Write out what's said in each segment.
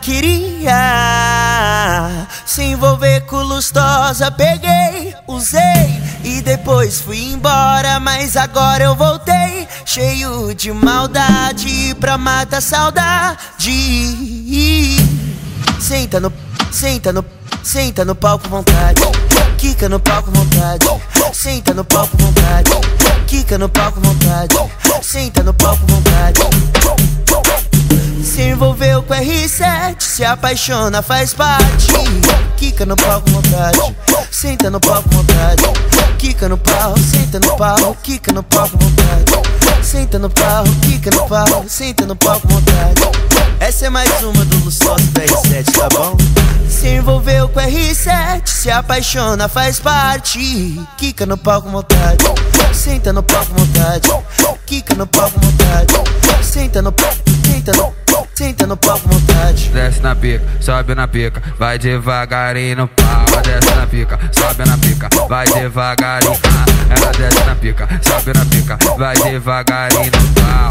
Queria se envolver com lustosa, peguei, usei e depois fui embora, mas agora eu voltei cheio de maldade pra matar saudade. Senta no, senta no, senta no palco vontade, quica no palco vontade, senta no palco vontade, quica no palco vontade, senta no palco vontade. Se envolveu com R7, se apaixona, faz parte. Quica no palco vontade, senta no palco vontade. Quica no pau, senta no pau, quica no palco vontade. Senta no pau, quica no pau, senta no palco vontade. Essa é mais uma do Luçoso da R7, tá bom? Se envolveu com R7, se apaixona, faz parte. Quica no palco vontade, senta no palco vontade. Quica no palco vontade, senta no palco, No vontade. Desce na pica, sobe na pica, vai devagarinho no pau. Desce na pica, sobe na pica, vai devagarinho. Ah, ela desce na pica, sobe na pica, vai devagarinho no pau.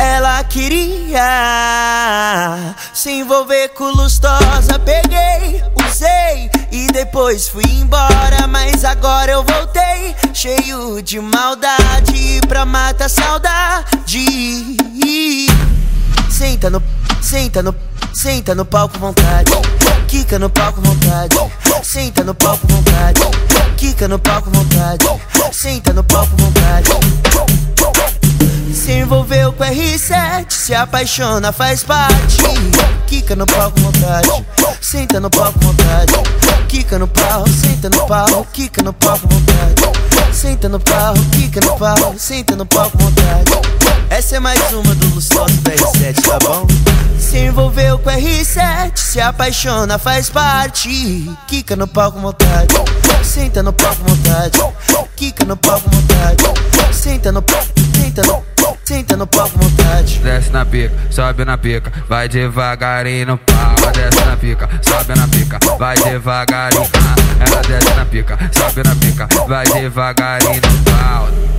Ela queria se envolver com lustosa, peguei, usei e depois fui embora, mas agora eu voltei cheio de maldade pra matar saudade. Senta no, senta no, senta no palco vontade. Quica no palco vontade. Senta no palco vontade. Quica no palco vontade. Senta no palco vontade. Se envolveu com R7, se apaixona, faz parte. Quica no palco vontade. Senta no palco vontade. Quica no pau, senta no pau, quica no palco vontade. Senta no pau, quica no pau, senta no palco vontade. Essa é mais uma do Luçoso da R7, tá bom? Com R7, se apaixona, faz parte. Quica no palco vontade, senta no palco vontade. Quica no palco vontade, senta no palco, senta no Senta no palco vontade. Desce na pica, sobe na pica, vai devagarinho no pau. Desce na pica, sobe na pica, vai devagarinho. Ah, ela desce na pica, sobe na pica, vai devagarinho no pau.